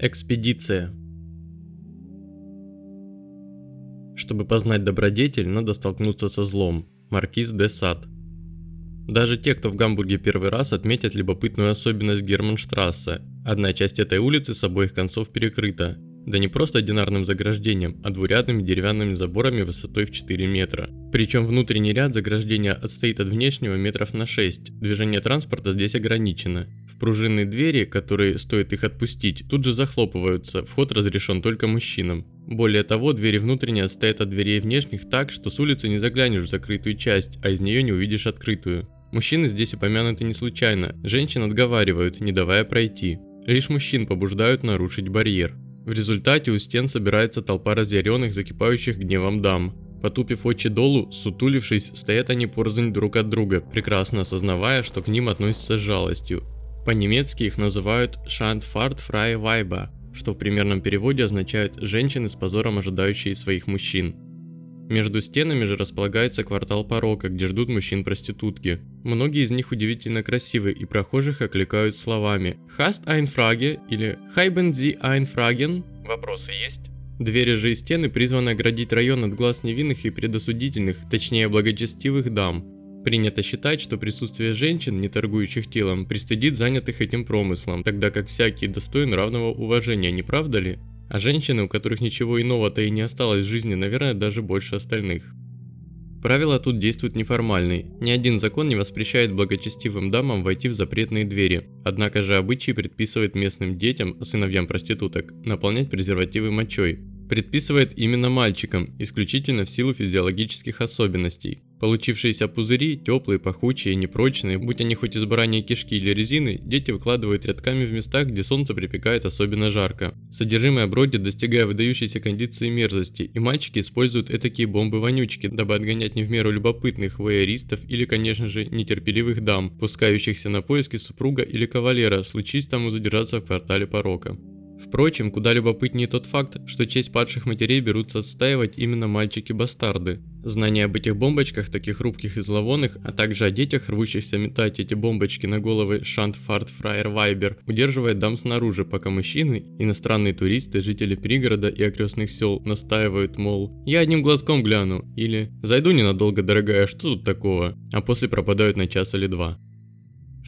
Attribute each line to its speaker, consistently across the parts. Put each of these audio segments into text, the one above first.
Speaker 1: Экспедиция. Чтобы познать добродетель, надо столкнуться со злом. Маркиз де Сад. Даже те, кто в Гамбурге первый раз, отметят любопытную особенность Германштрассе. Одна часть этой улицы с обоих концов перекрыта. Да не просто одинарным заграждением, а двурядными деревянными заборами высотой в 4 метра. Причем внутренний ряд заграждения отстоит от внешнего метров на 6. Движение транспорта здесь ограничено. Пружинные двери, которые, стоит их отпустить, тут же захлопываются, вход разрешен только мужчинам. Более того, двери внутренние отстоят от дверей внешних так, что с улицы не заглянешь в закрытую часть, а из нее не увидишь открытую. Мужчины здесь упомянуты не случайно, женщин отговаривают, не давая пройти. Лишь мужчин побуждают нарушить барьер. В результате у стен собирается толпа разъяренных, закипающих гневом дам. Потупив очи долу, сутулившись, стоят они порознь друг от друга, прекрасно осознавая, что к ним относятся с жалостью. По-немецки их называют Schandfahrt freie Weiber, что в примерном переводе означает «женщины с позором ожидающие своих мужчин». Между стенами же располагается квартал порока, где ждут мужчин-проститутки. Многие из них удивительно красивы и прохожих окликают словами «Hast ein Frage» или «Haben Sie ein Fragen?»
Speaker 2: Вопросы есть?
Speaker 1: Двери же и стены призваны оградить район от глаз невинных и предосудительных, точнее благочестивых дам, Принято считать, что присутствие женщин, не торгующих телом, пристыдит занятых этим промыслом, тогда как всякий достоин равного уважения, не правда ли? А женщины, у которых ничего иного-то и не осталось в жизни, наверное, даже больше остальных. Правила тут действуют неформальные. Ни один закон не воспрещает благочестивым дамам войти в запретные двери. Однако же обычай предписывает местным детям, сыновьям проституток, наполнять презервативы мочой. Предписывает именно мальчикам, исключительно в силу физиологических особенностей. Получившиеся пузыри, теплые, пахучие, непрочные, будь они хоть из бараньей кишки или резины, дети выкладывают рядками в местах, где солнце припекает особенно жарко. Содержимое бродит, достигая выдающейся кондиции мерзости, и мальчики используют этакие бомбы-вонючки, дабы отгонять не в меру любопытных воеристов или, конечно же, нетерпеливых дам, пускающихся на поиски супруга или кавалера, случись тому задержаться в квартале порока. Впрочем, куда любопытнее тот факт, что честь падших матерей берутся отстаивать именно мальчики-бастарды. Знание об этих бомбочках, таких хрупких и зловонных, а также о детях, рвущихся метать эти бомбочки на головы Шантфарт Фраер Вайбер, удерживает дам снаружи, пока мужчины, иностранные туристы, жители пригорода и окрестных сел настаивают, мол, я одним глазком гляну, или зайду ненадолго, дорогая, что тут такого, а после пропадают на час или два.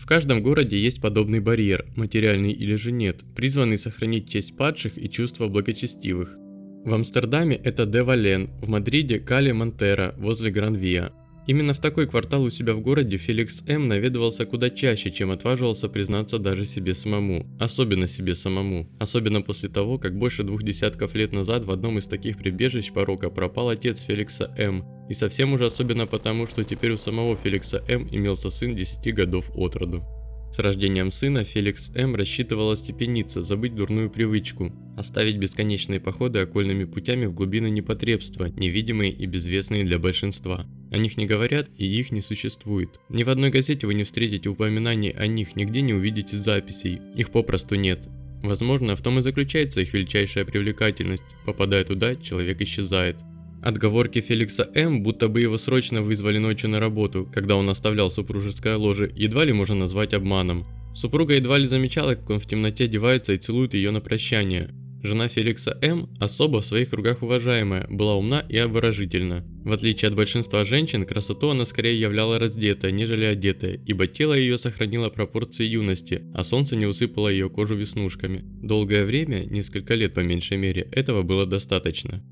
Speaker 1: В каждом городе есть подобный барьер, материальный или же нет, призванный сохранить честь падших и чувства благочестивых. В Амстердаме это Девален, в Мадриде Кали Монтера возле Гранвия. Именно в такой квартал у себя в городе Феликс М. наведывался куда чаще, чем отваживался признаться даже себе самому. Особенно себе самому. Особенно после того, как больше двух десятков лет назад в одном из таких прибежищ порока пропал отец Феликса М. И совсем уже особенно потому, что теперь у самого Феликса М. имелся сын 10 годов от роду. С рождением сына Феликс М. рассчитывал остепениться, забыть дурную привычку, оставить бесконечные походы окольными путями в глубины непотребства, невидимые и безвестные для большинства. О них не говорят и их не существует. Ни в одной газете вы не встретите упоминаний о них, нигде не увидите записей, их попросту нет. Возможно, в том и заключается их величайшая привлекательность. Попадая туда, человек исчезает. Отговорки Феликса М., будто бы его срочно вызвали ночью на работу, когда он оставлял супружеское ложе, едва ли можно назвать обманом. Супруга едва ли замечала, как он в темноте одевается и целует ее на прощание. Жена Феликса М, особо в своих кругах уважаемая, была умна и обворожительна. В отличие от большинства женщин, красоту она скорее являла раздетая, нежели одетая, ибо тело ее сохранило пропорции юности, а солнце не усыпало ее кожу веснушками. Долгое время, несколько лет по меньшей мере, этого было достаточно.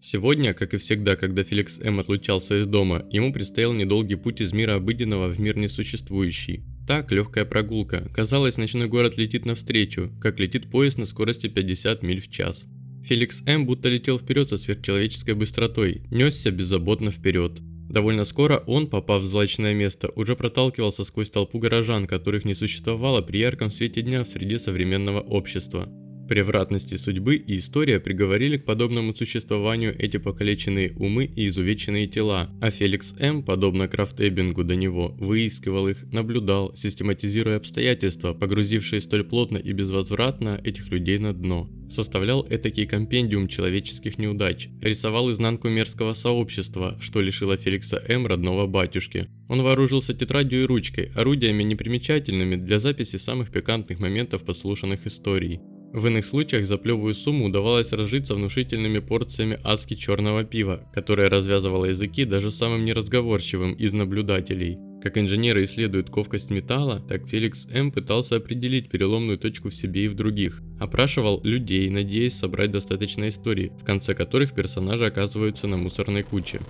Speaker 1: Сегодня, как и всегда, когда Феликс М отлучался из дома, ему предстоял недолгий путь из мира обыденного в мир несуществующий. Так, легкая прогулка. Казалось, ночной город летит навстречу, как летит поезд на скорости 50 миль в час. Феликс М будто летел вперед со сверхчеловеческой быстротой, несся беззаботно вперед. Довольно скоро он, попав в злачное место, уже проталкивался сквозь толпу горожан, которых не существовало при ярком свете дня в среде современного общества. Превратности судьбы и история приговорили к подобному существованию эти покалеченные умы и изувеченные тела, а Феликс М., подобно Крафтебингу до него, выискивал их, наблюдал, систематизируя обстоятельства, погрузившие столь плотно и безвозвратно этих людей на дно. Составлял этакий компендиум человеческих неудач, рисовал изнанку мерзкого сообщества, что лишило Феликса М. родного батюшки. Он вооружился тетрадью и ручкой, орудиями непримечательными для записи самых пикантных моментов подслушанных историй. В иных случаях за плевую сумму удавалось разжиться внушительными порциями адски черного пива, которое развязывало языки даже самым неразговорчивым из наблюдателей. Как инженеры исследуют ковкость металла, так Феликс М. пытался определить переломную точку в себе и в других. Опрашивал людей, надеясь собрать достаточно историй, в конце которых персонажи оказываются на мусорной куче.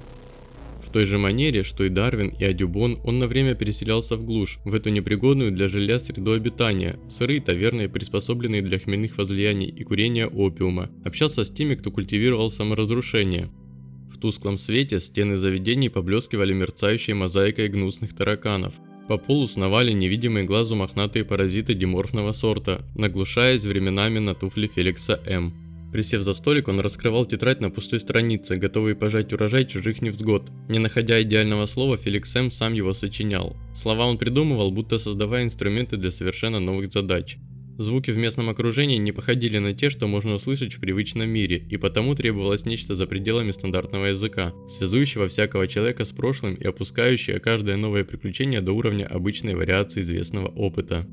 Speaker 1: Той же манере, что и Дарвин и Адюбон, он на время переселялся в глушь, в эту непригодную для жилья среду обитания, сырые таверны, приспособленные для хмельных возлияний и курения опиума, общался с теми, кто культивировал саморазрушение. В тусклом свете стены заведений поблескивали мерцающей мозаикой гнусных тараканов. По полу сновали невидимые глазу мохнатые паразиты диморфного сорта, наглушаясь временами на туфли Феликса М. Присев за столик, он раскрывал тетрадь на пустой странице, готовый пожать урожай чужих невзгод. Не находя идеального слова, Феликс М. сам его сочинял. Слова он придумывал, будто создавая инструменты для совершенно новых задач. Звуки в местном окружении не походили на те, что можно услышать в привычном мире, и потому требовалось нечто за пределами стандартного языка, связующего всякого человека с прошлым и опускающее каждое новое приключение до уровня обычной вариации известного опыта.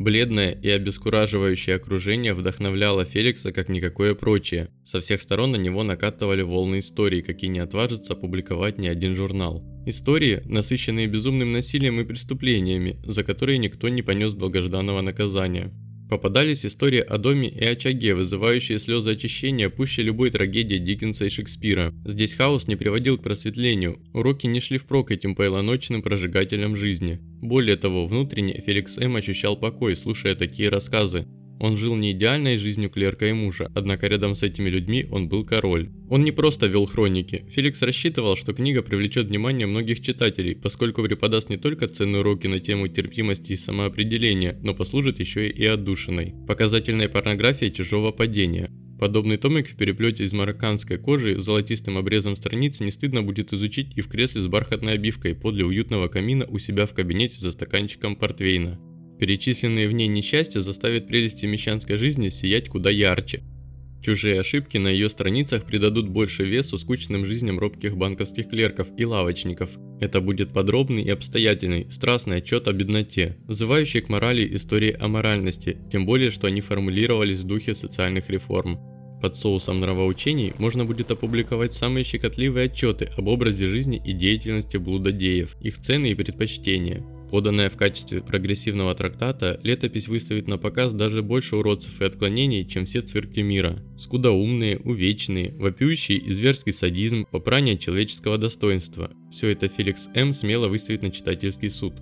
Speaker 1: Бледное и обескураживающее окружение вдохновляло Феликса как никакое прочее. Со всех сторон на него накатывали волны историй, какие не отважится опубликовать ни один журнал. Истории, насыщенные безумным насилием и преступлениями, за которые никто не понес долгожданного наказания. Попадались истории о доме и очаге, вызывающие слезы очищения пуще любой трагедии Диккенса и Шекспира. Здесь хаос не приводил к просветлению, уроки не шли впрок этим полночным прожигателям жизни. Более того, внутренне Феликс М. ощущал покой, слушая такие рассказы. Он жил не идеальной жизнью клерка и мужа, однако рядом с этими людьми он был король. Он не просто вел хроники. Феликс рассчитывал, что книга привлечет внимание многих читателей, поскольку преподаст не только ценные уроки на тему терпимости и самоопределения, но послужит еще и отдушиной. Показательной порнографией чужого падения. Подобный томик в переплете из марокканской кожи с золотистым обрезом страниц не стыдно будет изучить и в кресле с бархатной обивкой подле уютного камина у себя в кабинете за стаканчиком портвейна. Перечисленные в ней несчастья заставят прелести мещанской жизни сиять куда ярче. Чужие ошибки на ее страницах придадут больше весу скучным жизням робких банковских клерков и лавочников. Это будет подробный и обстоятельный, страстный отчет о бедноте, взывающий к морали истории о моральности, тем более, что они формулировались в духе социальных реформ. Под соусом нравоучений можно будет опубликовать самые щекотливые отчеты об образе жизни и деятельности блудодеев, их цены и предпочтения. Поданная в качестве прогрессивного трактата, летопись выставит на показ даже больше уродцев и отклонений, чем все цирки мира. Скудоумные, увечные, вопиющий и зверский садизм, попрание человеческого достоинства. Все это Феликс М. смело выставит на читательский суд.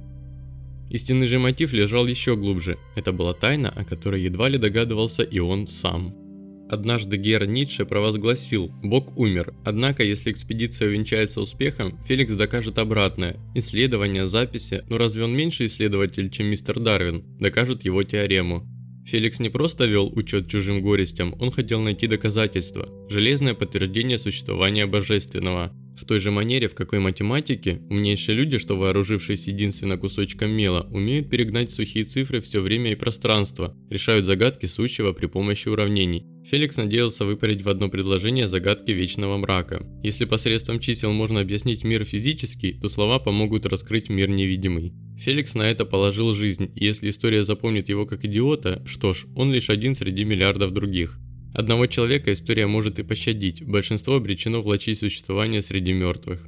Speaker 1: Истинный же мотив лежал еще глубже. Это была тайна, о которой едва ли догадывался и он сам. Однажды Гер Ницше провозгласил «Бог умер». Однако, если экспедиция увенчается успехом, Феликс докажет обратное. Исследования, записи, но разве он меньше исследователь, чем мистер Дарвин, докажут его теорему. Феликс не просто вел учет чужим горестям, он хотел найти доказательства, железное подтверждение существования божественного. В той же манере, в какой математики, умнейшие люди, что вооружившись единственно кусочком мела, умеют перегнать сухие цифры все время и пространство, решают загадки сущего при помощи уравнений. Феликс надеялся выпарить в одно предложение загадки вечного мрака. Если посредством чисел можно объяснить мир физический, то слова помогут раскрыть мир невидимый. Феликс на это положил жизнь, и если история запомнит его как идиота, что ж, он лишь один среди миллиардов других. Одного человека история может и пощадить, большинство обречено влачить существование среди мертвых.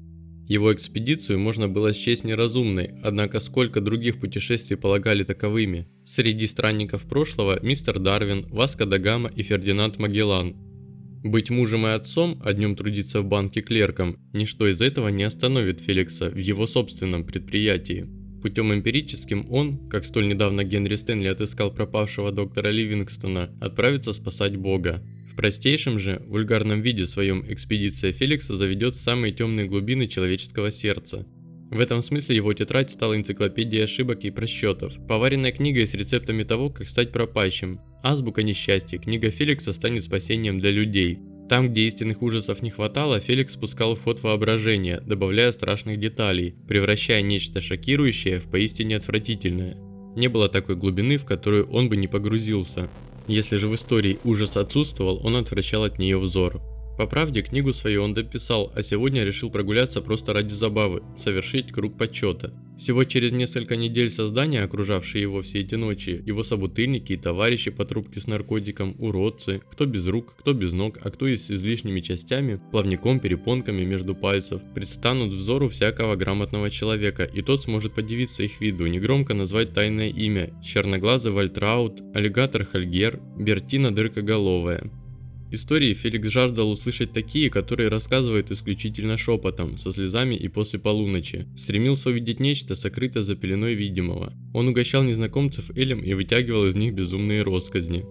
Speaker 1: Его экспедицию можно было счесть неразумной, однако сколько других путешествий полагали таковыми. Среди странников прошлого мистер Дарвин, Васко да Гама и Фердинанд Магеллан. Быть мужем и отцом, а днем трудиться в банке клерком, ничто из этого не остановит Феликса в его собственном предприятии. Путем эмпирическим он, как столь недавно Генри Стэнли отыскал пропавшего доктора Ливингстона, отправится спасать Бога. В простейшем же, вульгарном виде своем экспедиция Феликса заведет в самые темные глубины человеческого сердца. В этом смысле его тетрадь стала энциклопедией ошибок и просчетов, поваренная книгой с рецептами того, как стать пропащим. Азбука несчастья, книга Феликса станет спасением для людей. Там, где истинных ужасов не хватало, Феликс спускал в ход воображения, добавляя страшных деталей, превращая нечто шокирующее в поистине отвратительное. Не было такой глубины, в которую он бы не погрузился. Если же в истории ужас отсутствовал, он отвращал от нее взор. По правде, книгу свою он дописал, а сегодня решил прогуляться просто ради забавы, совершить круг почета. Всего через несколько недель создания, окружавшие его все эти ночи, его собутыльники и товарищи по трубке с наркотиком, уродцы, кто без рук, кто без ног, а кто и с излишними частями, плавником, перепонками между пальцев, предстанут взору всякого грамотного человека, и тот сможет подивиться их виду, негромко назвать тайное имя – черноглазый Вальтраут, аллигатор Хальгер, Бертина Дыркоголовая. Истории Феликс жаждал услышать такие, которые рассказывают исключительно шепотом, со слезами и после полуночи. Стремился увидеть нечто, сокрытое за пеленой видимого. Он угощал незнакомцев Элем и вытягивал из них безумные росказни.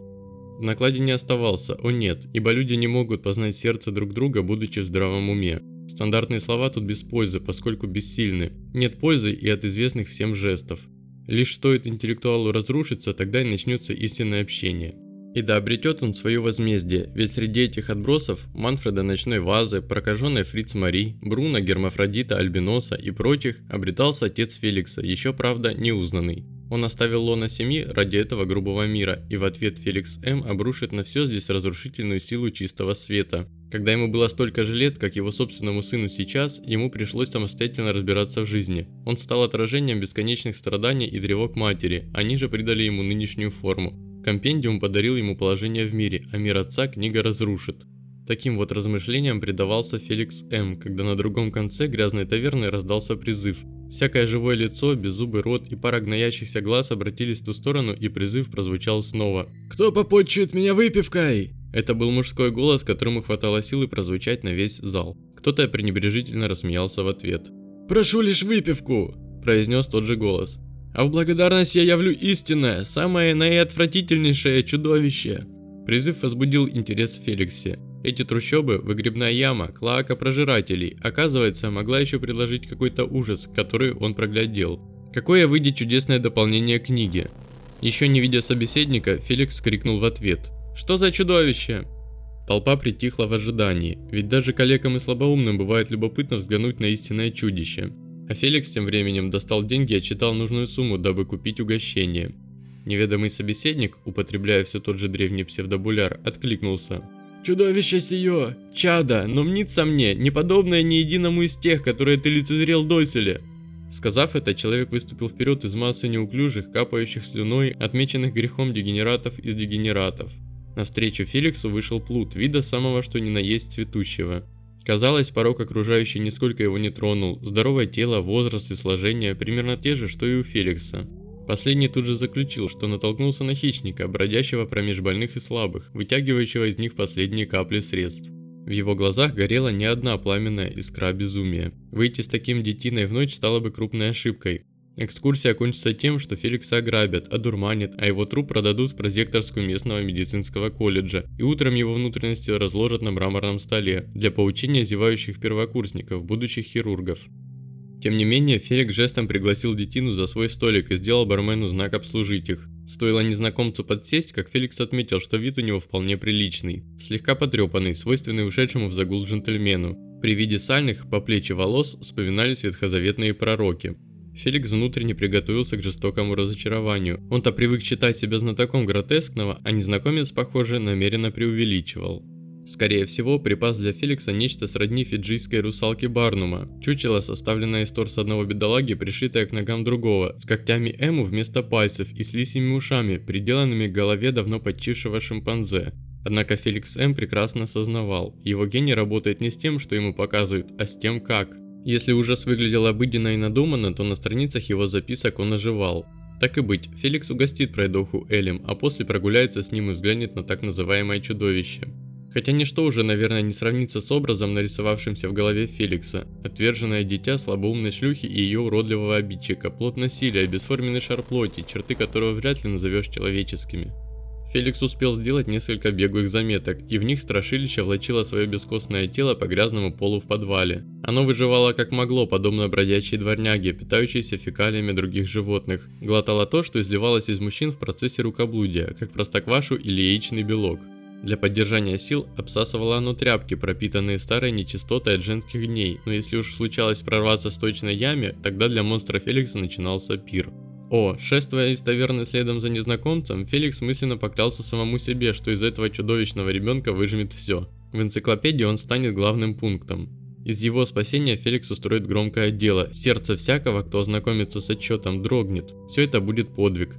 Speaker 1: В накладе не оставался, о нет, ибо люди не могут познать сердце друг друга, будучи в здравом уме. Стандартные слова тут без пользы, поскольку бессильны. Нет пользы и от известных всем жестов. Лишь стоит интеллектуалу разрушиться, тогда и начнется истинное общение. И да обретет он свое возмездие, ведь среди этих отбросов Манфреда Ночной Вазы, прокаженной Фриц Мари, Бруно, Гермафродита, Альбиноса и прочих обретался отец Феликса, еще правда неузнанный. Он оставил лона семьи ради этого грубого мира, и в ответ Феликс М. обрушит на все здесь разрушительную силу чистого света. Когда ему было столько же лет, как его собственному сыну сейчас, ему пришлось самостоятельно разбираться в жизни. Он стал отражением бесконечных страданий и тревог матери, они же придали ему нынешнюю форму. Компендиум подарил ему положение в мире, а мир отца книга разрушит. Таким вот размышлениям предавался Феликс М., когда на другом конце грязной таверны раздался призыв. Всякое живое лицо, беззубый рот и пара гноящихся глаз обратились в ту сторону, и призыв прозвучал снова. «Кто попотчует меня выпивкой?» Это был мужской голос, которому хватало силы прозвучать на весь зал. Кто-то пренебрежительно рассмеялся в ответ. «Прошу лишь выпивку!» – произнес тот же голос. А в благодарность я явлю истинное, самое наиотвратительнейшее чудовище. Призыв возбудил интерес в Феликсе. Эти трущобы, выгребная яма, клоака прожирателей, оказывается, могла еще предложить какой-то ужас, который он проглядел. Какое выйдет чудесное дополнение книги. Еще не видя собеседника, Феликс крикнул в ответ. «Что за чудовище?» Толпа притихла в ожидании, ведь даже коллегам и слабоумным бывает любопытно взглянуть на истинное чудище. А Феликс тем временем достал деньги и отчитал нужную сумму, дабы купить угощение. Неведомый собеседник, употребляя все тот же древний псевдобуляр, откликнулся. «Чудовище сие! Чада! Но мнится мне, не подобное ни единому из тех, которые ты лицезрел доселе!» Сказав это, человек выступил вперед из массы неуклюжих, капающих слюной, отмеченных грехом дегенератов из дегенератов. Навстречу Феликсу вышел плут, вида самого что ни на есть цветущего. Казалось, порог окружающий нисколько его не тронул. Здоровое тело, возраст и сложение примерно те же, что и у Феликса. Последний тут же заключил, что натолкнулся на хищника, бродящего промеж больных и слабых, вытягивающего из них последние капли средств. В его глазах горела не одна пламенная искра безумия. Выйти с таким детиной в ночь стало бы крупной ошибкой. Экскурсия окончится тем, что Феликса ограбят, одурманят, а его труп продадут в прозекторскую местного медицинского колледжа, и утром его внутренности разложат на мраморном столе для поучения зевающих первокурсников, будущих хирургов. Тем не менее, Феликс жестом пригласил детину за свой столик и сделал бармену знак обслужить их. Стоило незнакомцу подсесть, как Феликс отметил, что вид у него вполне приличный, слегка потрепанный, свойственный ушедшему в загул джентльмену. При виде сальных по плечи волос вспоминались ветхозаветные пророки. Феликс внутренне приготовился к жестокому разочарованию. Он-то привык считать себя знатоком гротескного, а незнакомец, похоже, намеренно преувеличивал. Скорее всего, припас для Феликса нечто сродни фиджийской русалки Барнума. Чучело, составленное из торса одного бедолаги, пришитое к ногам другого, с когтями Эму вместо пальцев и с лисьими ушами, приделанными к голове давно почившего шимпанзе. Однако Феликс М прекрасно осознавал, его гений работает не с тем, что ему показывают, а с тем как. Если ужас выглядел обыденно и надуманно, то на страницах его записок он оживал. Так и быть, Феликс угостит пройдоху Элем, а после прогуляется с ним и взглянет на так называемое чудовище. Хотя ничто уже, наверное, не сравнится с образом, нарисовавшимся в голове Феликса. Отверженное дитя слабоумной шлюхи и ее уродливого обидчика, плод насилия, бесформенный шар плоти, черты которого вряд ли назовешь человеческими. Феликс успел сделать несколько беглых заметок, и в них страшилище влачило свое бескостное тело по грязному полу в подвале. Оно выживало как могло, подобно бродячей дворняге, питающейся фекалиями других животных. Глотало то, что изливалось из мужчин в процессе рукоблудия, как простоквашу или яичный белок. Для поддержания сил обсасывало оно тряпки, пропитанные старой нечистотой от женских дней, но если уж случалось прорваться в сточной яме, тогда для монстра Феликса начинался пир. О, шествуя из таверны следом за незнакомцем, Феликс мысленно поклялся самому себе, что из этого чудовищного ребенка выжмет все. В энциклопедии он станет главным пунктом. Из его спасения Феликс устроит громкое дело. Сердце всякого, кто ознакомится с отчетом, дрогнет. Все это будет подвиг.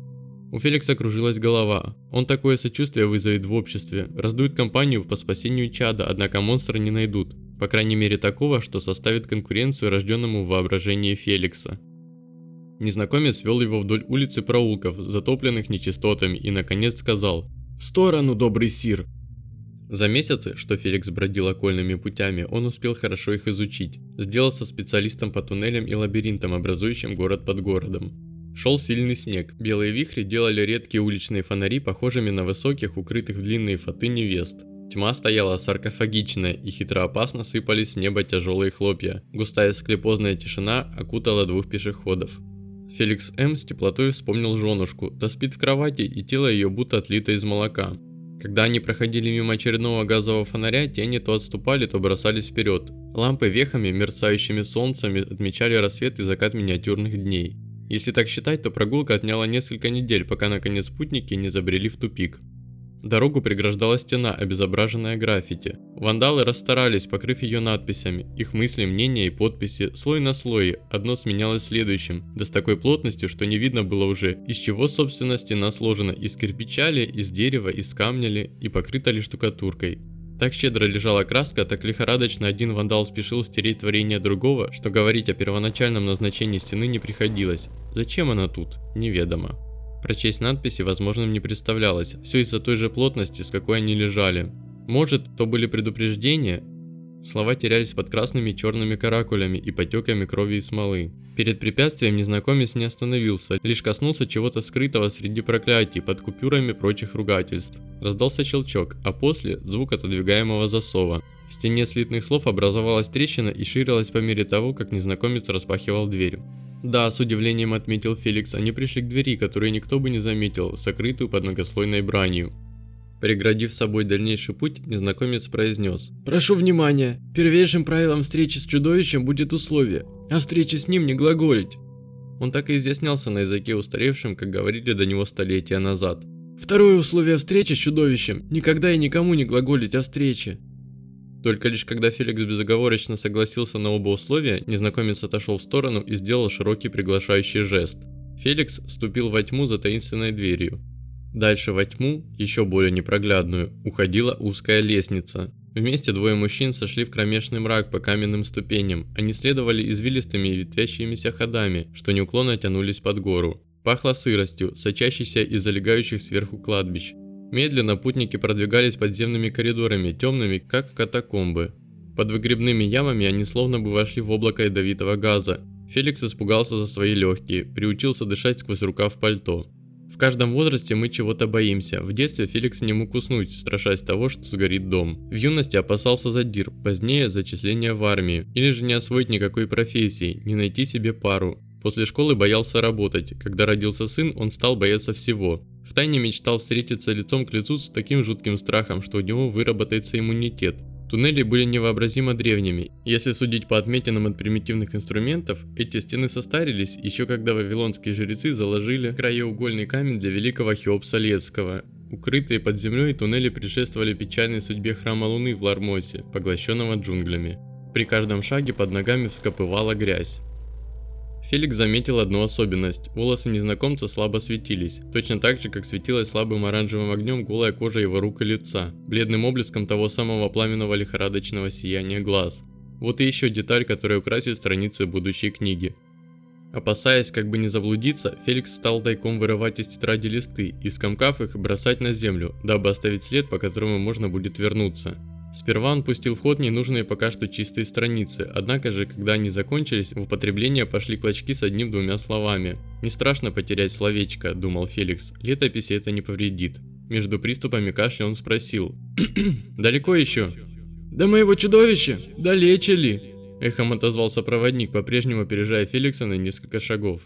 Speaker 1: У Феликса кружилась голова. Он такое сочувствие вызовет в обществе, раздует кампанию по спасению чада, однако монстра не найдут. По крайней мере такого, что составит конкуренцию рожденному в воображении Феликса. Незнакомец вел его вдоль улицы проулков, затопленных нечистотами, и наконец сказал «В сторону, добрый сир!». За месяцы, что Феликс бродил окольными путями, он успел хорошо их изучить. Сделался специалистом по туннелям и лабиринтам, образующим город под городом. Шел сильный снег. Белые вихри делали редкие уличные фонари похожими на высоких, укрытых в длинные фаты невест. Тьма стояла саркофагичная, и хитроопасно сыпались с неба тяжелые хлопья. Густая склепозная тишина окутала двух пешеходов. Феликс М. с теплотой вспомнил женушку, та спит в кровати и тело ее будто отлито из молока. Когда они проходили мимо очередного газового фонаря, тени то отступали, то бросались вперед. Лампы вехами, мерцающими солнцами, отмечали рассвет и закат миниатюрных дней. Если так считать, то прогулка отняла несколько недель, пока наконец спутники не забрели в тупик. Дорогу преграждала стена, обезображенная граффити. Вандалы расстарались, покрыв ее надписями. Их мысли, мнения и подписи, слой на слое, одно сменялось следующим, да с такой плотностью, что не видно было уже, из чего собственно стена сложена, из кирпича ли, из дерева, из камня ли, и покрыта ли штукатуркой. Так щедро лежала краска, так лихорадочно один вандал спешил стереть творение другого, что говорить о первоначальном назначении стены не приходилось. Зачем она тут? Неведомо. Прочесть надписи возможным не представлялось, все из-за той же плотности, с какой они лежали. Может, то были предупреждения? Слова терялись под красными и черными каракулями и потеками крови и смолы. Перед препятствием незнакомец не остановился, лишь коснулся чего-то скрытого среди проклятий под купюрами прочих ругательств. Раздался щелчок, а после – звук отодвигаемого засова. В стене слитных слов образовалась трещина и ширилась по мере того, как незнакомец распахивал дверь. Да, с удивлением отметил Феликс, они пришли к двери, которую никто бы не заметил, сокрытую под многослойной бранью. Преградив собой дальнейший путь, незнакомец произнес. «Прошу внимания, первейшим правилом встречи с чудовищем будет условие, а встречи с ним не глаголить». Он так и изъяснялся на языке устаревшем, как говорили до него столетия назад. Второе условие встречи с чудовищем – никогда и никому не глаголить о встрече. Только лишь когда Феликс безоговорочно согласился на оба условия, незнакомец отошел в сторону и сделал широкий приглашающий жест. Феликс ступил во тьму за таинственной дверью. Дальше во тьму, еще более непроглядную, уходила узкая лестница. Вместе двое мужчин сошли в кромешный мрак по каменным ступеням. Они следовали извилистыми и ветвящимися ходами, что неуклонно тянулись под гору. Пахло сыростью, сочащейся из залегающих сверху кладбищ. Медленно путники продвигались подземными коридорами, темными, как катакомбы. Под выгребными ямами они словно бы вошли в облако ядовитого газа. Феликс испугался за свои легкие, приучился дышать сквозь рукав пальто. В каждом возрасте мы чего-то боимся. В детстве Феликс не мог уснуть, страшась того, что сгорит дом. В юности опасался задир, позднее зачисления в армию. Или же не освоить никакой профессии, не найти себе пару. После школы боялся работать. Когда родился сын, он стал бояться всего. Втайне мечтал встретиться лицом к лицу с таким жутким страхом, что у него выработается иммунитет. Туннели были невообразимо древними. Если судить по отметинам от примитивных инструментов, эти стены состарились еще когда вавилонские жрецы заложили краеугольный камень для великого Хеопса Лецкого. Укрытые под землей туннели предшествовали печальной судьбе храма Луны в Лармосе, поглощенного джунглями. При каждом шаге под ногами вскопывала грязь. Феликс заметил одну особенность. Волосы незнакомца слабо светились, точно так же, как светилась слабым оранжевым огнем голая кожа его рук и лица, бледным облеском того самого пламенного лихорадочного сияния глаз. Вот и еще деталь, которая украсит страницы будущей книги. Опасаясь, как бы не заблудиться, Феликс стал тайком вырывать из тетради листы и, скомкав их, бросать на землю, дабы оставить след, по которому можно будет вернуться. Сперва он пустил в ход ненужные пока что чистые страницы, однако же, когда они закончились, в употребление пошли клочки с одним-двумя словами. «Не страшно потерять словечко», – думал Феликс, – «летописи это не повредит». Между приступами кашля он спросил. «Далеко еще?» «До моего чудовища? Далече ли?» Эхом отозвался проводник, по-прежнему опережая Феликса на несколько шагов.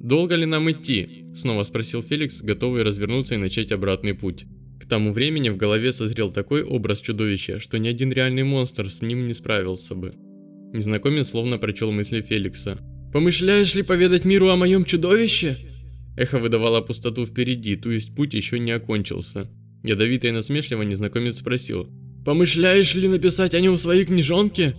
Speaker 1: «Долго ли нам идти?» – снова спросил Феликс, готовый развернуться и начать обратный путь. Тому времени в голове созрел такой образ чудовища, что ни один реальный монстр с ним не справился бы. Незнакомец словно прочел мысли Феликса. «Помышляешь ли поведать миру о моем чудовище?» Эхо выдавало пустоту впереди, то есть путь еще не окончился. Ядовито и насмешливо незнакомец спросил. «Помышляешь ли написать о нем в своей книжонке?»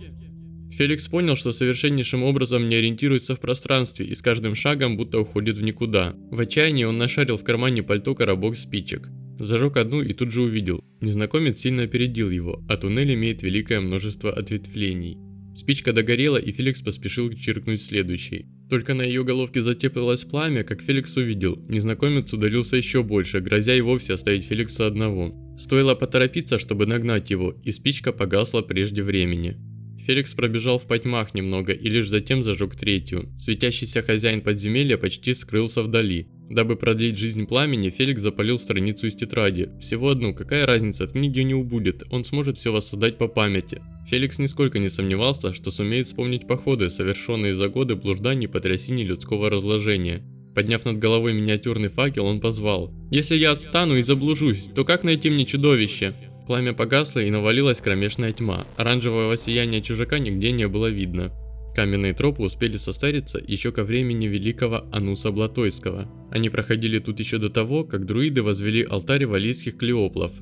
Speaker 1: Феликс понял, что совершеннейшим образом не ориентируется в пространстве и с каждым шагом будто уходит в никуда. В отчаянии он нашарил в кармане пальто коробок спичек. Зажег одну и тут же увидел. Незнакомец сильно опередил его, а туннель имеет великое множество ответвлений. Спичка догорела, и Феликс поспешил чиркнуть следующей. Только на ее головке затеплилось пламя, как Феликс увидел. Незнакомец удалился еще больше, грозя и вовсе оставить Феликса одного. Стоило поторопиться, чтобы нагнать его, и спичка погасла прежде времени. Феликс пробежал в потьмах немного и лишь затем зажег третью. Светящийся хозяин подземелья почти скрылся вдали. Дабы продлить жизнь пламени, Феликс запалил страницу из тетради. Всего одну, какая разница, от книги не убудет, он сможет все воссоздать по памяти. Феликс нисколько не сомневался, что сумеет вспомнить походы, совершенные за годы блужданий по трясине людского разложения. Подняв над головой миниатюрный факел, он позвал. «Если я отстану и заблужусь, то как найти мне чудовище?» Пламя погасло и навалилась кромешная тьма. Оранжевого сияния чужака нигде не было видно. Каменные тропы успели состариться еще ко времени великого Ануса Блатойского. Они проходили тут еще до того, как друиды возвели алтарь валийских клеоплов.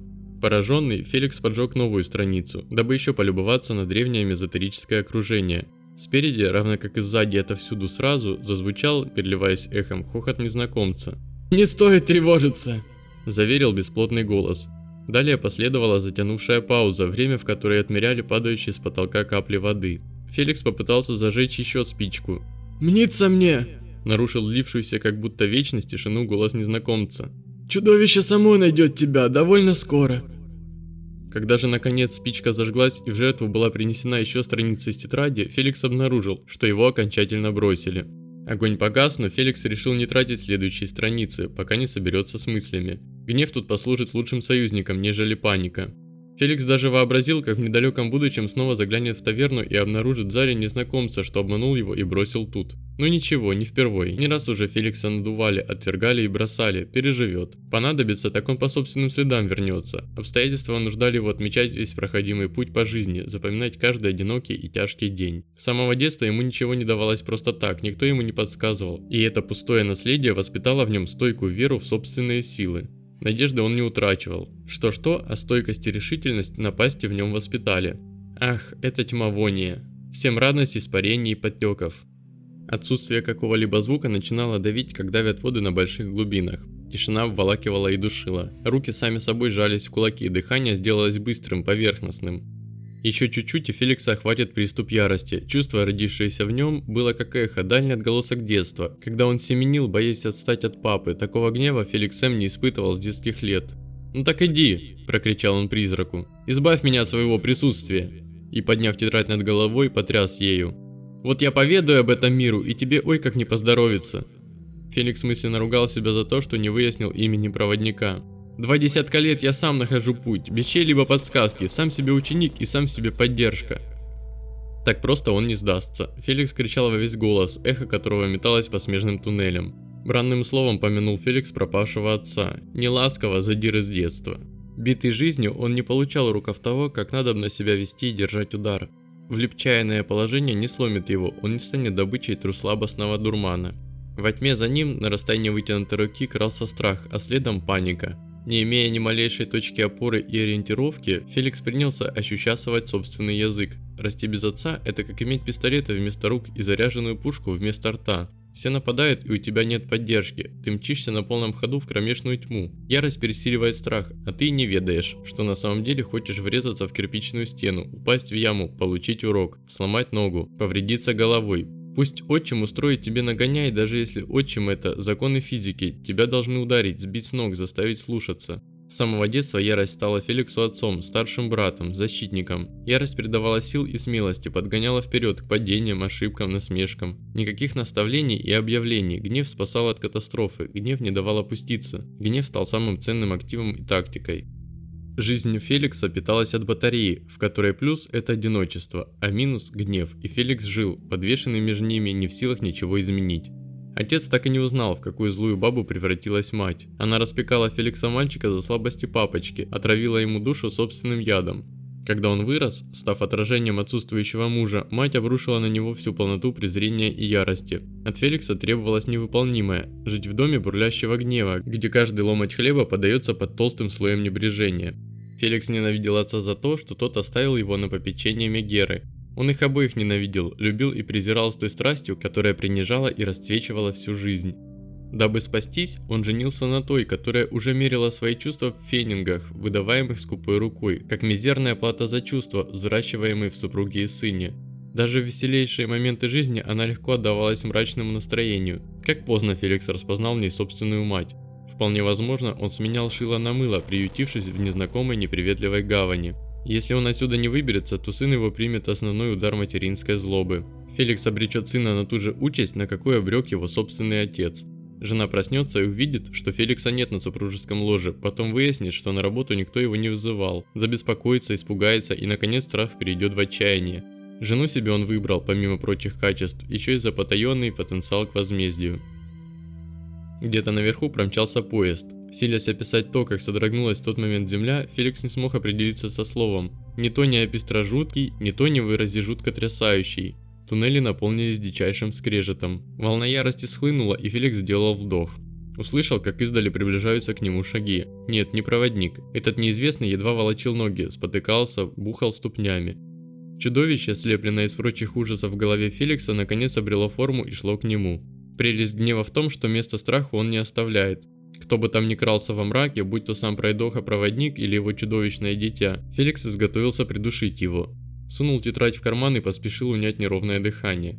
Speaker 1: Пораженный, Феликс поджег новую страницу, дабы еще полюбоваться на древнее мезотерическое окружение. Спереди, равно как и сзади это всюду сразу, зазвучал, переливаясь эхом, хохот незнакомца. «Не стоит тревожиться!» – заверил бесплотный голос. Далее последовала затянувшая пауза, время в которой отмеряли падающие с потолка капли воды. Феликс попытался зажечь еще спичку. «Мнится мне!» Нарушил лившуюся как будто вечность тишину голос незнакомца. «Чудовище само найдет тебя довольно скоро!» Когда же наконец спичка зажглась и в жертву была принесена еще страница из тетради, Феликс обнаружил, что его окончательно бросили. Огонь погас, но Феликс решил не тратить следующие страницы, пока не соберется с мыслями. Гнев тут послужит лучшим союзником, нежели паника. Феликс даже вообразил, как в недалеком будущем снова заглянет в таверну и обнаружит в зале незнакомца, что обманул его и бросил тут. Ну ничего, не впервой. Не раз уже Феликса надували, отвергали и бросали, переживет. Понадобится, так он по собственным следам вернется. Обстоятельства нуждали его отмечать весь проходимый путь по жизни, запоминать каждый одинокий и тяжкий день. С самого детства ему ничего не давалось просто так, никто ему не подсказывал. И это пустое наследие воспитало в нем стойкую веру в собственные силы. Надежды он не утрачивал. Что-что, а стойкость и решительность напасти в нем воспитали. Ах, это тьмовоние. Всем радость испарений и подтеков. Отсутствие какого-либо звука начинало давить, как давят воды на больших глубинах. Тишина вволакивала и душила. Руки сами собой жались в кулаки, дыхание сделалось быстрым, поверхностным. Еще чуть-чуть и Феликса охватит приступ ярости. Чувство, родившееся в нем, было как эхо, дальний отголосок детства, когда он семенил, боясь отстать от папы. Такого гнева Феликс М не испытывал с детских лет. «Ну так иди!» – прокричал он призраку. «Избавь меня от своего присутствия!» И подняв тетрадь над головой, потряс ею. «Вот я поведаю об этом миру, и тебе ой как не поздоровится!» Феликс мысленно ругал себя за то, что не выяснил имени проводника. Два десятка лет я сам нахожу путь, без чьей-либо подсказки, сам себе ученик и сам себе поддержка. Так просто он не сдастся. Феликс кричал во весь голос, эхо которого металось по смежным туннелям. Бранным словом помянул Феликс пропавшего отца, неласково задир из детства. Битый жизнью, он не получал рукав того, как надо на себя вести и держать удар. Влепчаянное положение не сломит его, он не станет добычей трусслабостного дурмана. Во тьме за ним на расстоянии вытянутой руки крался страх, а следом паника. Не имея ни малейшей точки опоры и ориентировки, Феликс принялся ощущасывать собственный язык. Расти без отца – это как иметь пистолеты вместо рук и заряженную пушку вместо рта. Все нападают, и у тебя нет поддержки. Ты мчишься на полном ходу в кромешную тьму. Ярость пересиливает страх, а ты не ведаешь, что на самом деле хочешь врезаться в кирпичную стену, упасть в яму, получить урок, сломать ногу, повредиться головой, Пусть отчим устроит тебе нагоняй, даже если отчим это законы физики, тебя должны ударить, сбить с ног, заставить слушаться. С самого детства ярость стала Феликсу отцом, старшим братом, защитником. Ярость придавала сил и смелости, подгоняла вперед к падениям, ошибкам, насмешкам. Никаких наставлений и объявлений. Гнев спасал от катастрофы, гнев не давал опуститься. Гнев стал самым ценным активом и тактикой. Жизнь Феликса питалась от батареи, в которой плюс – это одиночество, а минус – гнев, и Феликс жил, подвешенный между ними, не в силах ничего изменить. Отец так и не узнал, в какую злую бабу превратилась мать. Она распекала Феликса мальчика за слабости папочки, отравила ему душу собственным ядом. Когда он вырос, став отражением отсутствующего мужа, мать обрушила на него всю полноту презрения и ярости. От Феликса требовалось невыполнимое – жить в доме бурлящего гнева, где каждый ломоть хлеба подается под толстым слоем небрежения. Феликс ненавидел отца за то, что тот оставил его на попечение Мегеры. Он их обоих ненавидел, любил и презирал с той страстью, которая принижала и расцвечивала всю жизнь. Дабы спастись, он женился на той, которая уже мерила свои чувства в фенингах, выдаваемых скупой рукой, как мизерная плата за чувства, взращиваемые в супруге и сыне. Даже в веселейшие моменты жизни она легко отдавалась мрачному настроению. Как поздно Феликс распознал в ней собственную мать. Вполне возможно, он сменял шило на мыло, приютившись в незнакомой неприветливой гавани. Если он отсюда не выберется, то сын его примет основной удар материнской злобы. Феликс обречет сына на ту же участь, на какой обрек его собственный отец. Жена проснется и увидит, что Феликса нет на супружеском ложе, потом выяснит, что на работу никто его не вызывал, забеспокоится, испугается и наконец страх перейдет в отчаяние. Жену себе он выбрал, помимо прочих качеств, еще и за потаенный потенциал к возмездию. Где-то наверху промчался поезд. Силясь описать то, как содрогнулась в тот момент земля, Феликс не смог определиться со словом. Не то не опестро жуткий, не то не вырази жутко трясающий. Туннели наполнились дичайшим скрежетом. Волна ярости схлынула, и Феликс сделал вдох. Услышал, как издали приближаются к нему шаги. Нет, не проводник. Этот неизвестный едва волочил ноги, спотыкался, бухал ступнями. Чудовище, слепленное из прочих ужасов в голове Феликса, наконец обрело форму и шло к нему. Прелесть гнева в том, что место страху он не оставляет. Кто бы там ни крался во мраке, будь то сам пройдоха-проводник или его чудовищное дитя, Феликс изготовился придушить его. Сунул тетрадь в карман и поспешил унять неровное дыхание.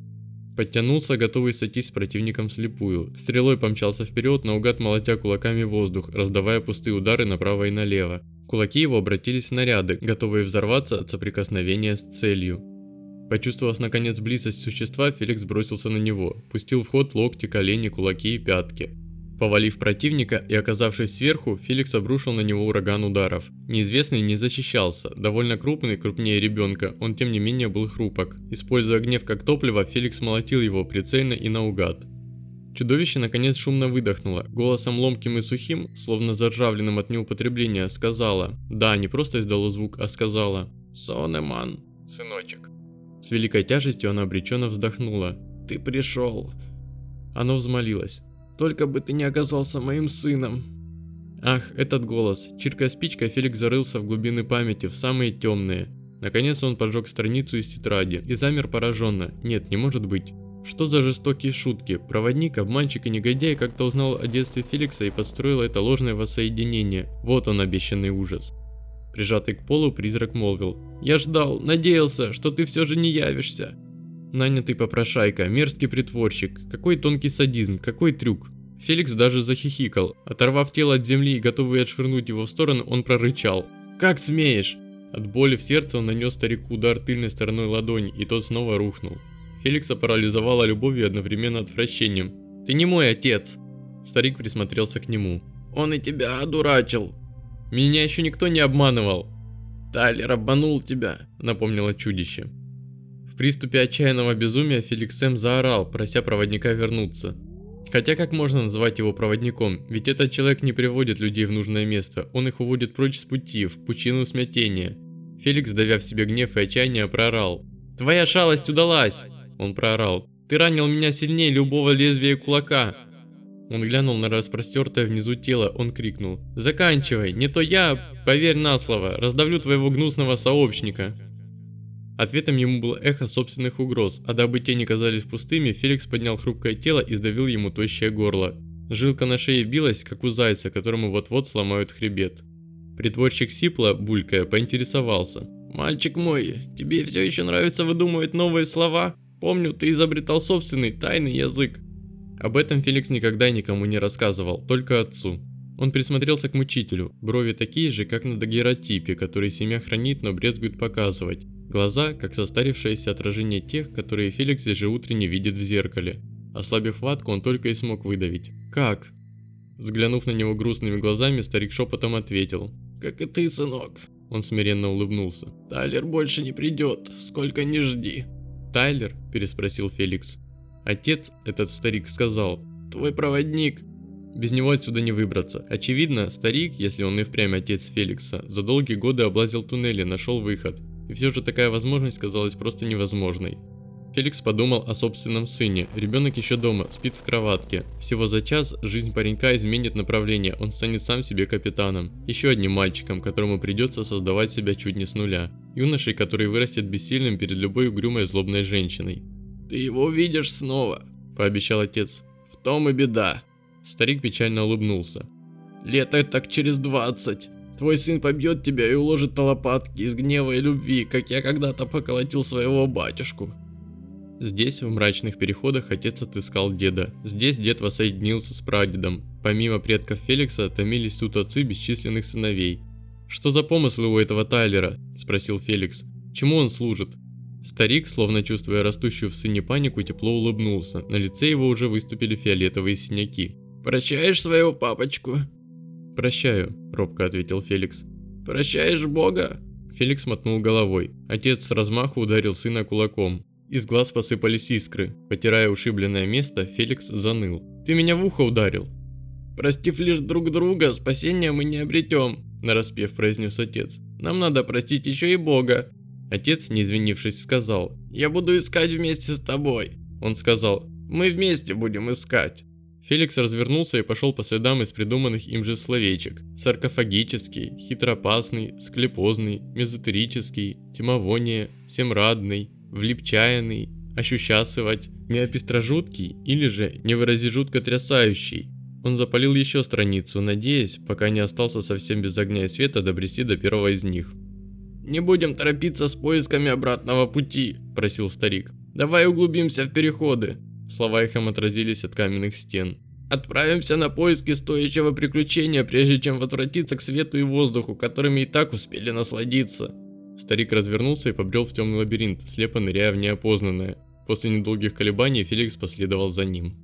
Speaker 1: Подтянулся, готовый сойтись с противником слепую. Стрелой помчался вперед, наугад молотя кулаками воздух, раздавая пустые удары направо и налево. Кулаки его обратились в снаряды, готовые взорваться от соприкосновения с целью. Почувствовав наконец близость существа, Феликс бросился на него, пустил в ход локти, колени, кулаки и пятки. Повалив противника и оказавшись сверху, Феликс обрушил на него ураган ударов. Неизвестный не защищался, довольно крупный, крупнее ребенка, он тем не менее был хрупок. Используя гнев как топливо, Феликс молотил его прицельно и наугад. Чудовище наконец шумно выдохнуло, голосом ломким и сухим, словно заржавленным от неупотребления, сказала, да, не просто издало звук, а сказала «Сонеман, сыночек». С великой тяжестью она обреченно вздохнула. «Ты пришел». Оно взмолилось. «Только бы ты не оказался моим сыном». Ах, этот голос. Чиркая спичкой, Феликс зарылся в глубины памяти, в самые темные. Наконец он поджег страницу из тетради и замер пораженно. Нет, не может быть. Что за жестокие шутки? Проводник, обманщик и негодяй как-то узнал о детстве Феликса и подстроил это ложное воссоединение. Вот он обещанный ужас. Прижатый к полу, призрак молвил. «Я ждал, надеялся, что ты все же не явишься». Нанятый попрошайка, мерзкий притворщик, какой тонкий садизм, какой трюк. Феликс даже захихикал. Оторвав тело от земли и готовый отшвырнуть его в сторону, он прорычал. «Как смеешь?» От боли в сердце он нанес старику удар тыльной стороной ладони, и тот снова рухнул. Феликса парализовала любовью одновременно отвращением. «Ты не мой отец!» Старик присмотрелся к нему. «Он и тебя одурачил!» «Меня еще никто не обманывал!» «Тайлер обманул тебя!» Напомнило чудище. В приступе отчаянного безумия Феликс Сэм заорал, прося проводника вернуться. Хотя как можно назвать его проводником, ведь этот человек не приводит людей в нужное место, он их уводит прочь с пути, в пучину смятения. Феликс, давя в себе гнев и отчаяние, проорал. «Твоя шалость удалась!» Он проорал. «Ты ранил меня сильнее любого лезвия кулака!» Он глянул на распростертое внизу тело, он крикнул. «Заканчивай, не то я, поверь на слово, раздавлю твоего гнусного сообщника!» Ответом ему было эхо собственных угроз, а дабы те не казались пустыми, Феликс поднял хрупкое тело и сдавил ему тощее горло. Жилка на шее билась, как у зайца, которому вот-вот сломают хребет. Притворщик Сипла, булькая, поинтересовался. «Мальчик мой, тебе все еще нравится выдумывать новые слова?» Помню, ты изобретал собственный тайный язык. Об этом Феликс никогда никому не рассказывал, только отцу. Он присмотрелся к мучителю, брови такие же, как на дагеротипе, который семья хранит, но брезгует показывать. Глаза, как состарившееся отражение тех, которые Феликс ежеутренне видит в зеркале. Ослабив хватку, он только и смог выдавить. «Как?» Взглянув на него грустными глазами, старик шепотом ответил. «Как и ты, сынок». Он смиренно улыбнулся. «Тайлер больше не придет, сколько не жди». «Тайлер?» – переспросил Феликс. Отец, этот старик, сказал, «Твой проводник». Без него отсюда не выбраться. Очевидно, старик, если он и впрямь отец Феликса, за долгие годы облазил туннели, нашел выход. И все же такая возможность казалась просто невозможной. Феликс подумал о собственном сыне. Ребенок еще дома, спит в кроватке. Всего за час жизнь паренька изменит направление, он станет сам себе капитаном. Еще одним мальчиком, которому придется создавать себя чуть не с нуля. Юношей, который вырастет бессильным перед любой угрюмой злобной женщиной.
Speaker 2: «Ты его увидишь снова», – пообещал отец. «В том и беда».
Speaker 1: Старик печально улыбнулся.
Speaker 2: «Лето так через двадцать. Твой сын побьет тебя и уложит на лопатки из гнева и любви, как я когда-то поколотил своего батюшку.
Speaker 1: Здесь, в мрачных переходах, отец отыскал деда. Здесь дед воссоединился с прадедом. Помимо предков Феликса, томились тут отцы бесчисленных сыновей. «Что за помыслы у этого Тайлера?» – спросил Феликс. «Чему он служит?» Старик, словно чувствуя растущую в сыне панику, тепло улыбнулся. На лице его уже выступили фиолетовые синяки.
Speaker 2: «Прощаешь своего папочку?»
Speaker 1: «Прощаю», – робко ответил Феликс.
Speaker 2: «Прощаешь Бога?»
Speaker 1: Феликс мотнул головой. Отец с размаху ударил сына кулаком. Из глаз посыпались искры. Потирая ушибленное место, Феликс заныл. «Ты меня в ухо ударил!»
Speaker 2: «Простив лишь друг друга, спасения мы не обретем», – нараспев произнес отец. «Нам надо простить еще и Бога».
Speaker 1: Отец, не извинившись, сказал.
Speaker 2: «Я буду искать вместе с тобой».
Speaker 1: Он сказал.
Speaker 2: «Мы вместе будем искать».
Speaker 1: Феликс развернулся и пошел по следам из придуманных им же словечек. Саркофагический, хитропасный, склепозный, мезотерический, тимовония, всемрадный, влипчаянный, ощущасывать, неопестрожуткий или же невыразижутко трясающий. Он запалил еще страницу, надеясь, пока не остался совсем без огня и света, добрести до первого из них.
Speaker 2: «Не будем торопиться с поисками обратного пути», – просил старик. «Давай углубимся в переходы».
Speaker 1: Слова эхом отразились от каменных стен.
Speaker 2: «Отправимся на поиски стоящего приключения, прежде чем возвратиться к свету и воздуху, которыми и так успели насладиться».
Speaker 1: Старик развернулся и побрел в темный лабиринт, слепо ныряя в неопознанное. После недолгих колебаний Феликс последовал за ним.